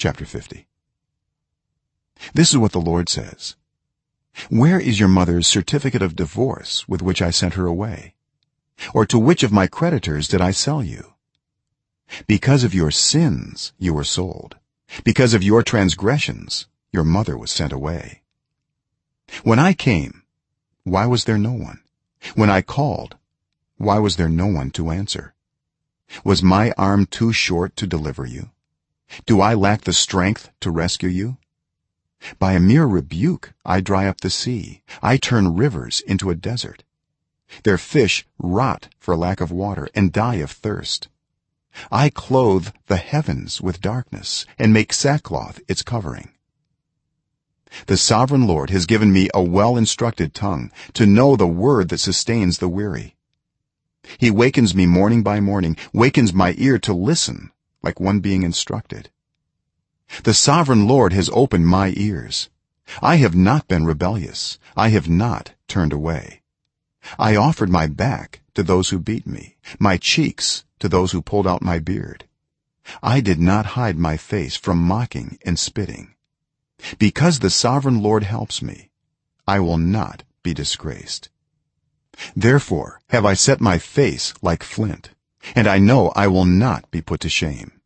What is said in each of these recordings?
chapter 50 this is what the lord says. Where is your mother's certificate of divorce with which i sent her away? Or to which of my creditors did i sell you? Because of your sins you were sold. Because of your transgressions your mother was sent away. When i came why was there no one? When i called why was there no one to answer? Was my arm too short to deliver you do i lack the strength to rescue you? By a mere rebuke i dry up the sea. I turn rivers into a desert. Their fish rot for lack of water and die of thirst. I clothe the heavens with darkness and make sackcloth its covering. The sovereign lord has given me a well-instructed tongue to know the word that sustains the weary. He wakens me morning by morning wakens my ear to listen like one being instructed. The sovereign lord has opened my ears. I have not been rebellious. I have not turned away. I offered my back to those who beat me my cheeks to those who pulled out my beard. I did not hide my face from mocking and spitting. Because the sovereign lord helps me i will not be disgraced. Therefore have i set my face like flint and i know i will not be put to shame.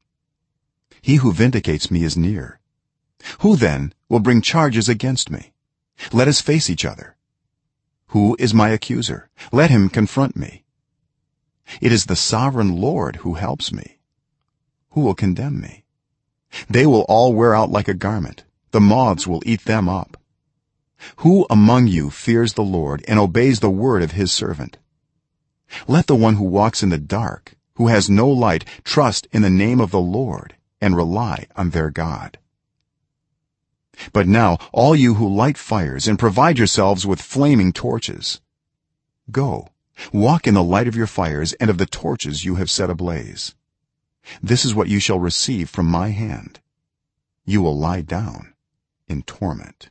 He who vindicates me is near. Who then will bring charges against me? Let us face each other. Who is my accuser? Let him confront me. It is the sovereign lord who helps me. Who will condemn me? They will all wear out like a garment. The moths will eat them up. Who among you fears the lord and obeys the word of his servant let the one who walks in the dark who has no light trust in the name of the lord and rely on their god. But now all you who light fires and provide yourselves with flaming torches go walk in the light of your fires and of the torches you have set ablaze. This is what you shall receive from my hand. You will lie down in torment